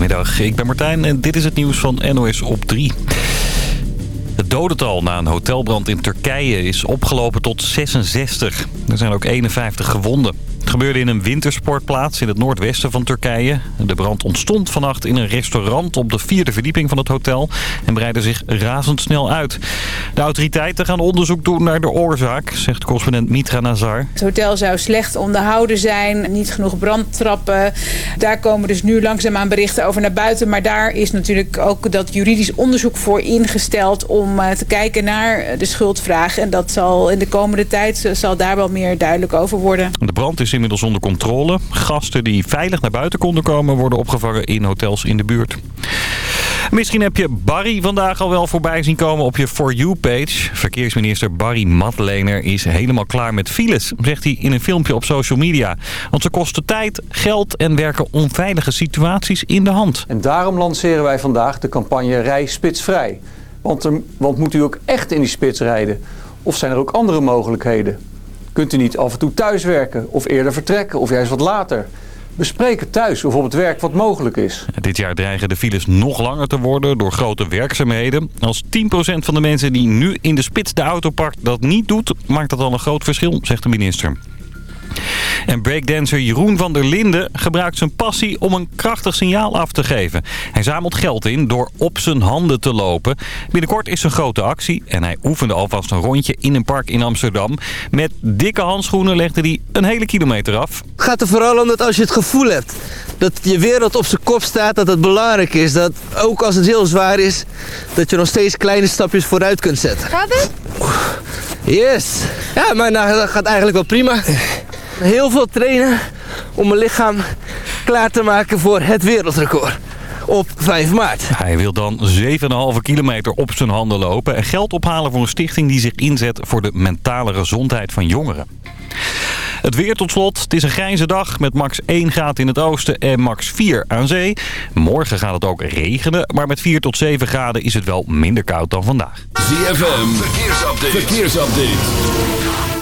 Goedemiddag, ik ben Martijn en dit is het nieuws van NOS op 3. Het dodental na een hotelbrand in Turkije is opgelopen tot 66. Er zijn ook 51 gewonden. Het gebeurde in een wintersportplaats in het noordwesten van Turkije. De brand ontstond vannacht in een restaurant op de vierde verdieping van het hotel... en breidde zich razendsnel uit. De autoriteiten gaan onderzoek doen naar de oorzaak, zegt correspondent Mitra Nazar. Het hotel zou slecht onderhouden zijn, niet genoeg brandtrappen. Daar komen dus nu langzaamaan berichten over naar buiten. Maar daar is natuurlijk ook dat juridisch onderzoek voor ingesteld... om eh, te kijken naar de schuldvraag. En dat zal in de komende tijd eh, zal daar wel meer duidelijk over worden. De brand is inmiddels onder controle. Gasten die veilig naar buiten konden komen worden opgevangen in hotels in de buurt. Misschien heb je Barry vandaag al wel voorbij zien komen op je For You-page. Verkeersminister Barry Matlener is helemaal klaar met files, zegt hij in een filmpje op social media. Want ze kosten tijd, geld en werken onveilige situaties in de hand. En daarom lanceren wij vandaag de campagne Rij Spitsvrij. Want, want moet u ook echt in die spits rijden? Of zijn er ook andere mogelijkheden? Kunt u niet af en toe thuiswerken of eerder vertrekken of juist wat later? Bespreken thuis of op het werk wat mogelijk is. Dit jaar dreigen de files nog langer te worden door grote werkzaamheden. Als 10% van de mensen die nu in de spits de auto pakt dat niet doet, maakt dat al een groot verschil, zegt de minister. En breakdancer Jeroen van der Linden gebruikt zijn passie om een krachtig signaal af te geven. Hij zamelt geld in door op zijn handen te lopen. Binnenkort is een grote actie en hij oefende alvast een rondje in een park in Amsterdam. Met dikke handschoenen legde hij een hele kilometer af. Het gaat er vooral om dat als je het gevoel hebt dat je wereld op zijn kop staat, dat het belangrijk is. Dat ook als het heel zwaar is, dat je nog steeds kleine stapjes vooruit kunt zetten. Gaat het? Yes! Ja, maar nou, dat gaat eigenlijk wel prima. Heel veel trainen om mijn lichaam klaar te maken voor het wereldrecord op 5 maart. Hij wil dan 7,5 kilometer op zijn handen lopen en geld ophalen voor een stichting die zich inzet voor de mentale gezondheid van jongeren. Het weer tot slot. Het is een grijze dag met max 1 graad in het oosten en max 4 aan zee. Morgen gaat het ook regenen, maar met 4 tot 7 graden is het wel minder koud dan vandaag. ZFM, verkeersupdate. verkeersupdate.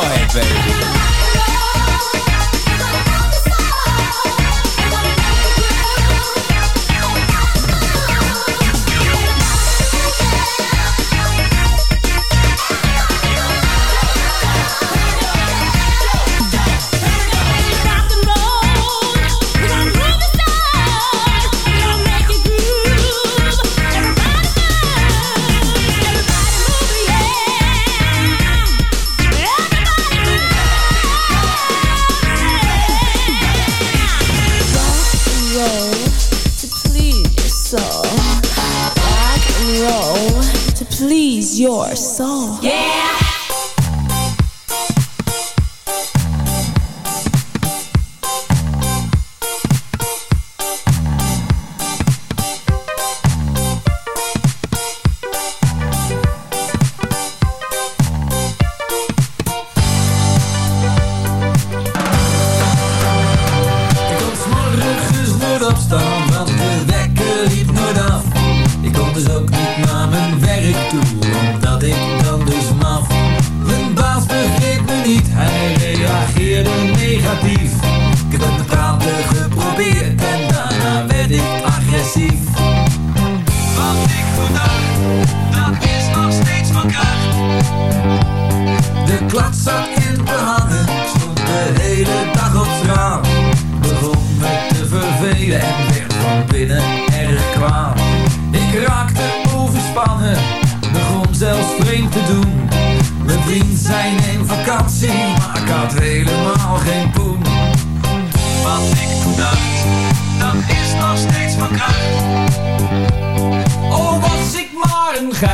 ahead, baby. Your soul. Yeah.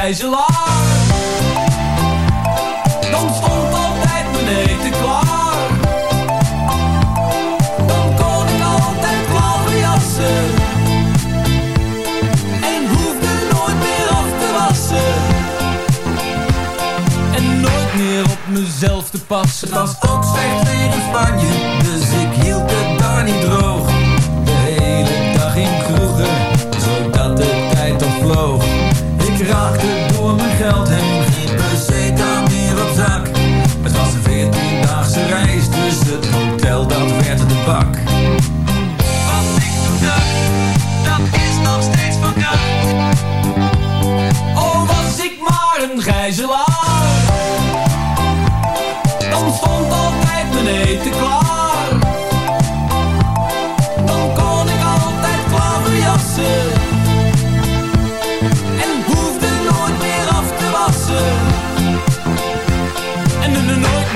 meisje. Dan stond altijd mijn eten klaar. Dan kon ik altijd wel jassen. En hoefde nooit meer af te wassen. En nooit meer op mezelf te passen. Het was ook slecht weer in Spanje. Dus ik hield het daar niet droog. De hele dag in kroegen. Zodat de tijd opvloog. Ik raak op zak. Het was een veertiendaagse reis, dus het hotel dat werd een bak. Wat ik toen dacht, dat is nog steeds vandaag. Oh, was ik maar een gijzelaar. Dan stond altijd mijn eten klaar. Dan kon ik altijd klaverjassen.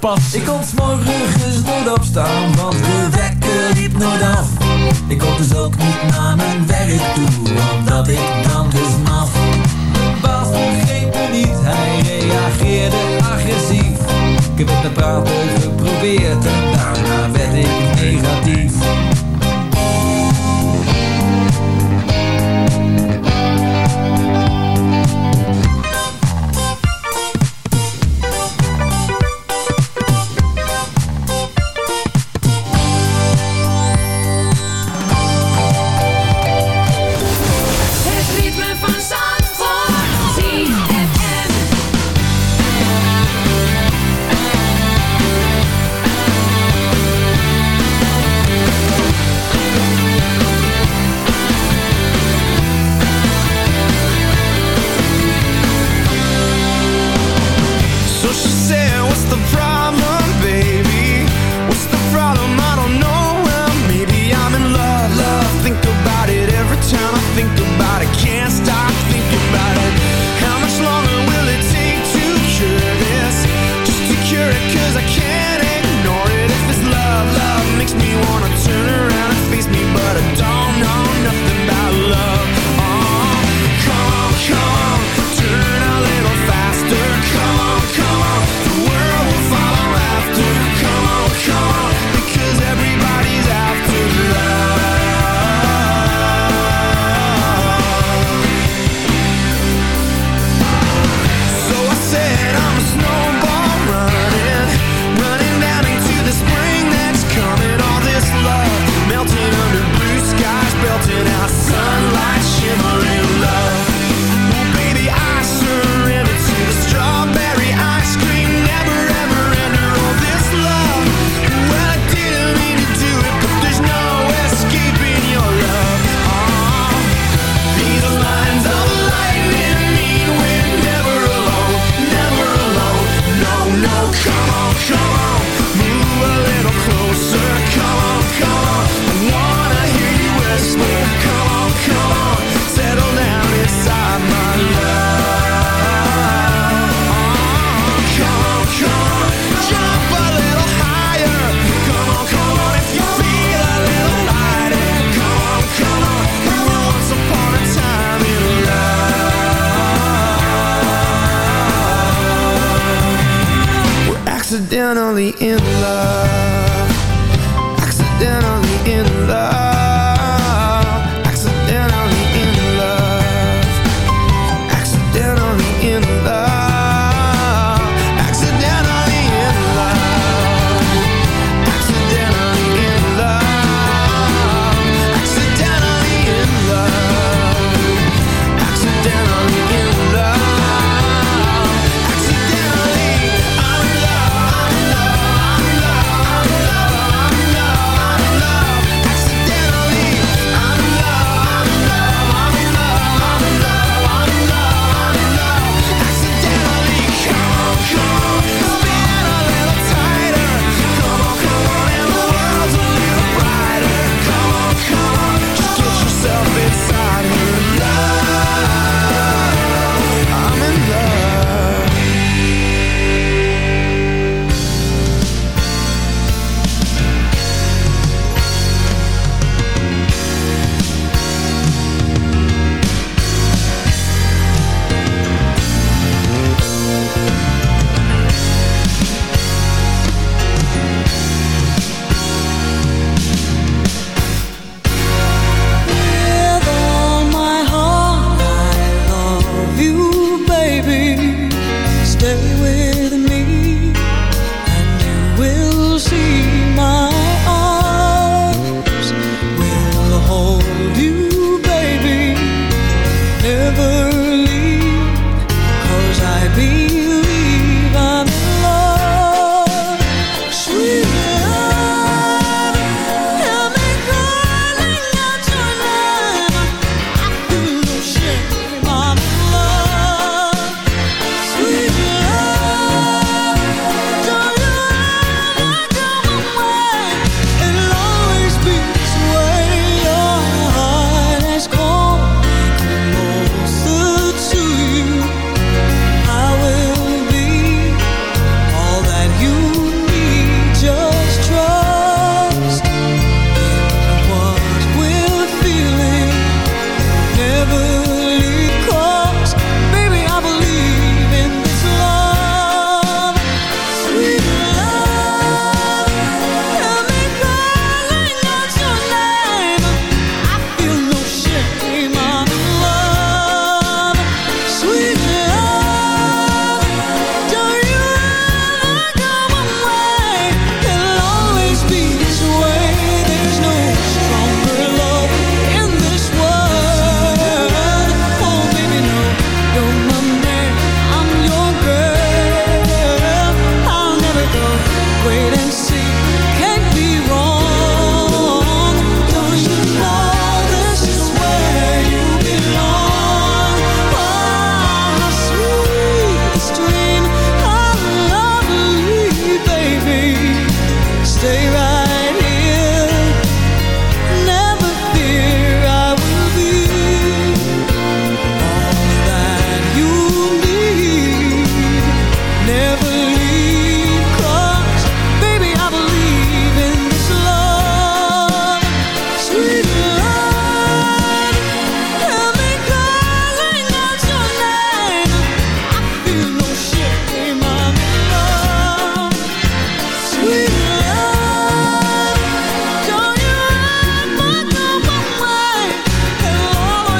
pas. Ik 's morgen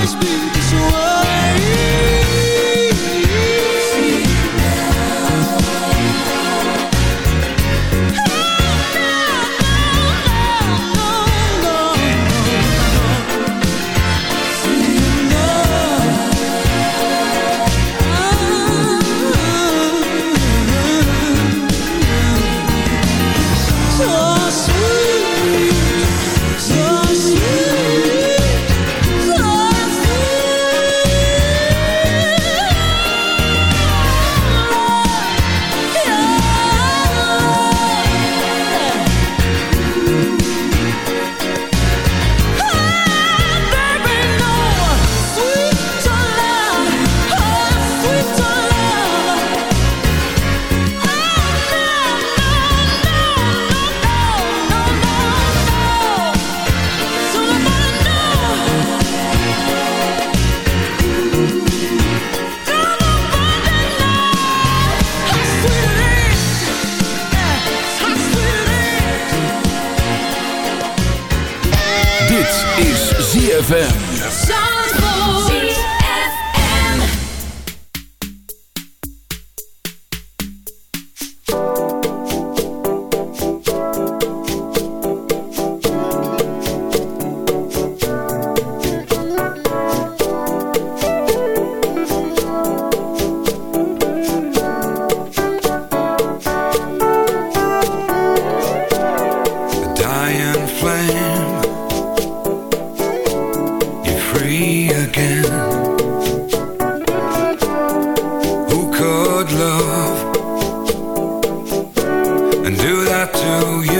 speak do you.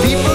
People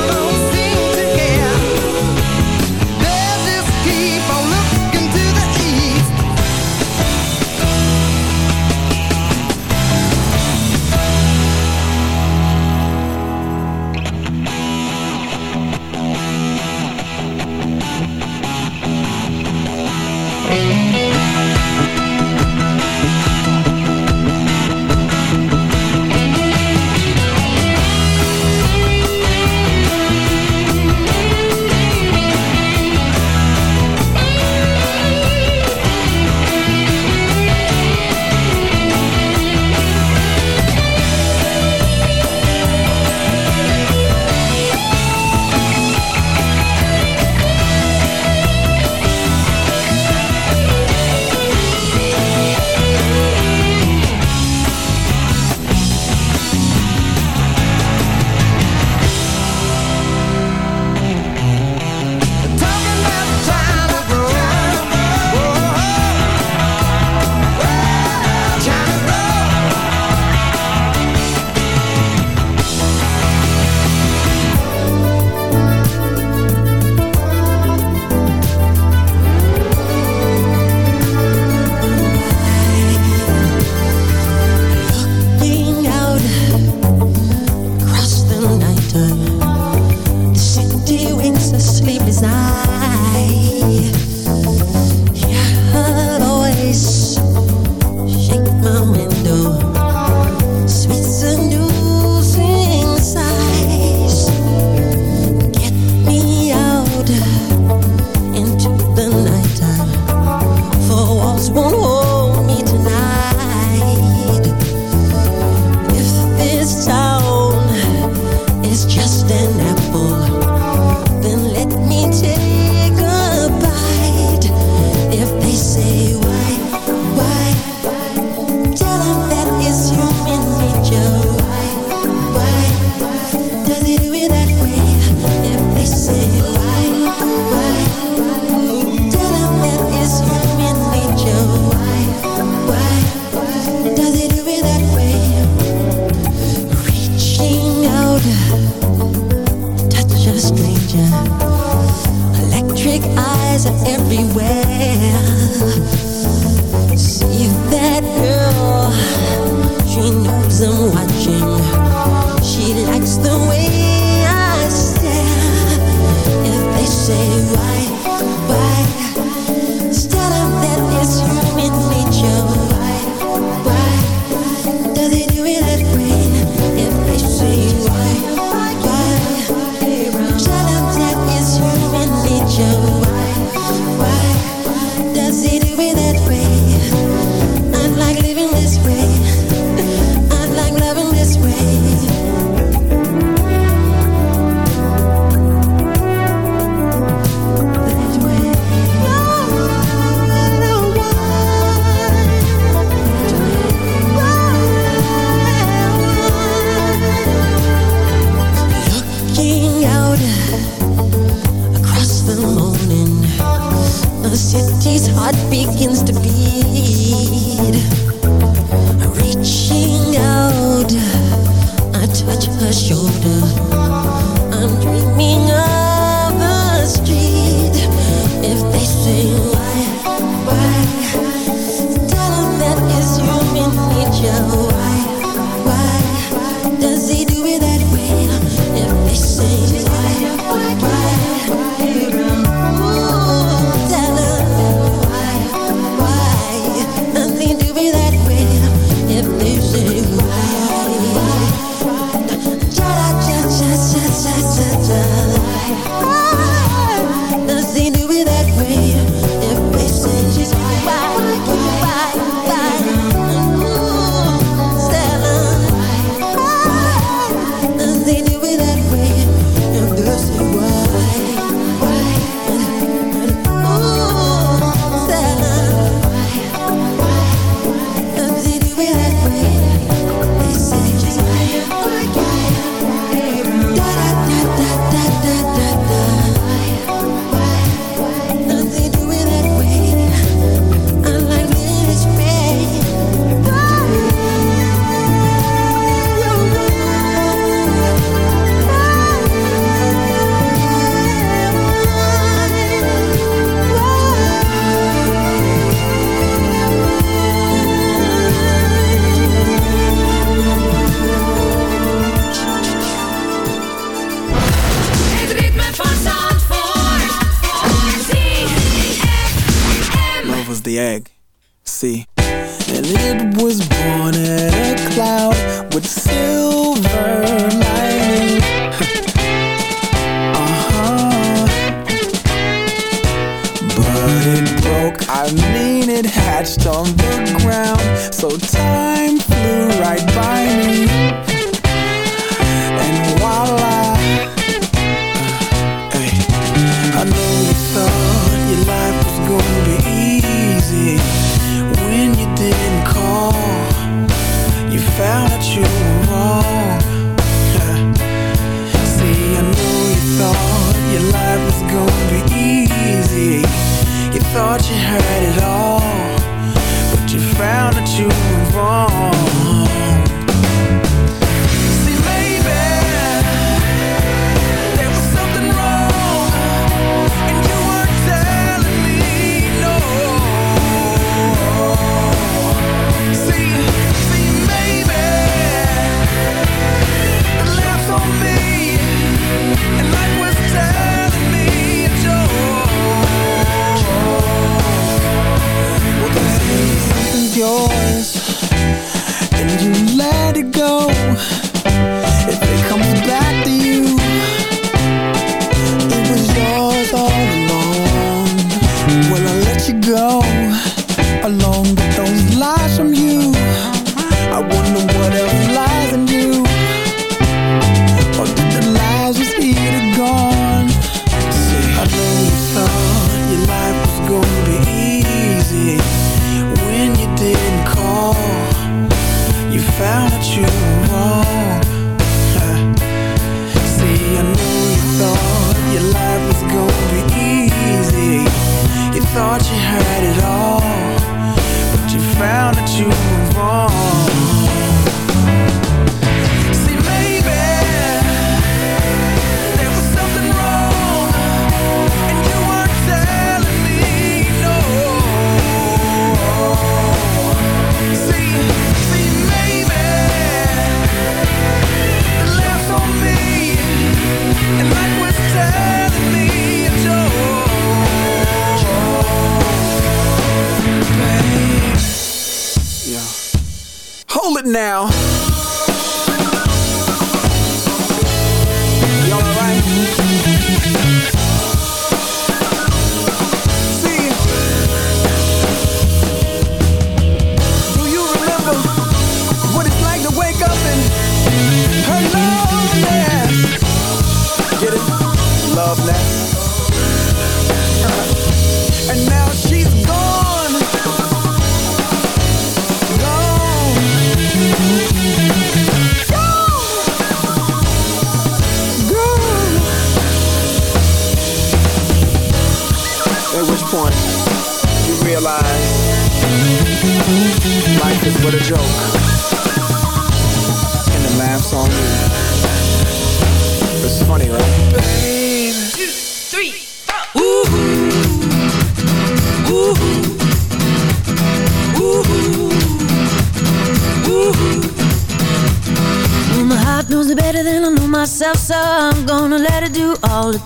Oh. on the ground. So time flew right by me.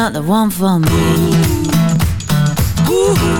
not the one for me. Ooh. Ooh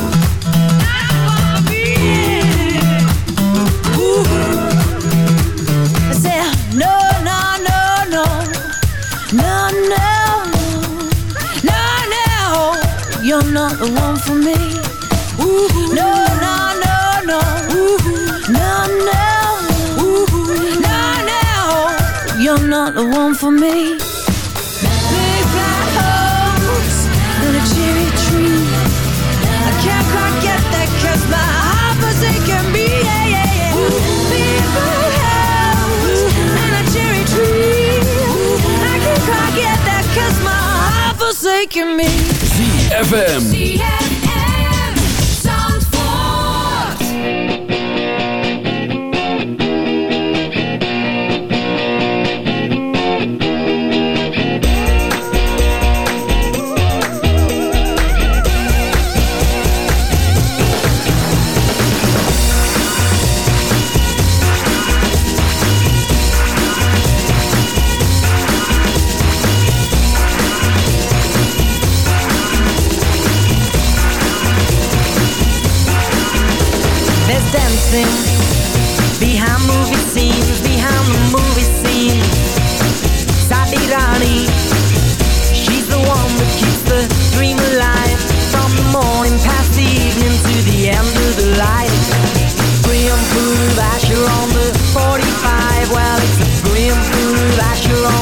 the one for me. Ooh, no, no, no, no. Ooh, no, no. Ooh, no, no. You're not the one for me. Big black holes and a cherry tree. I can't quite get my me. Big black holes and a cherry tree. I can't quite get my me. ZFM. the light. Grim fool that on the 45 Well, it's grim fool that on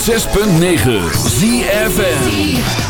106.9 ZFN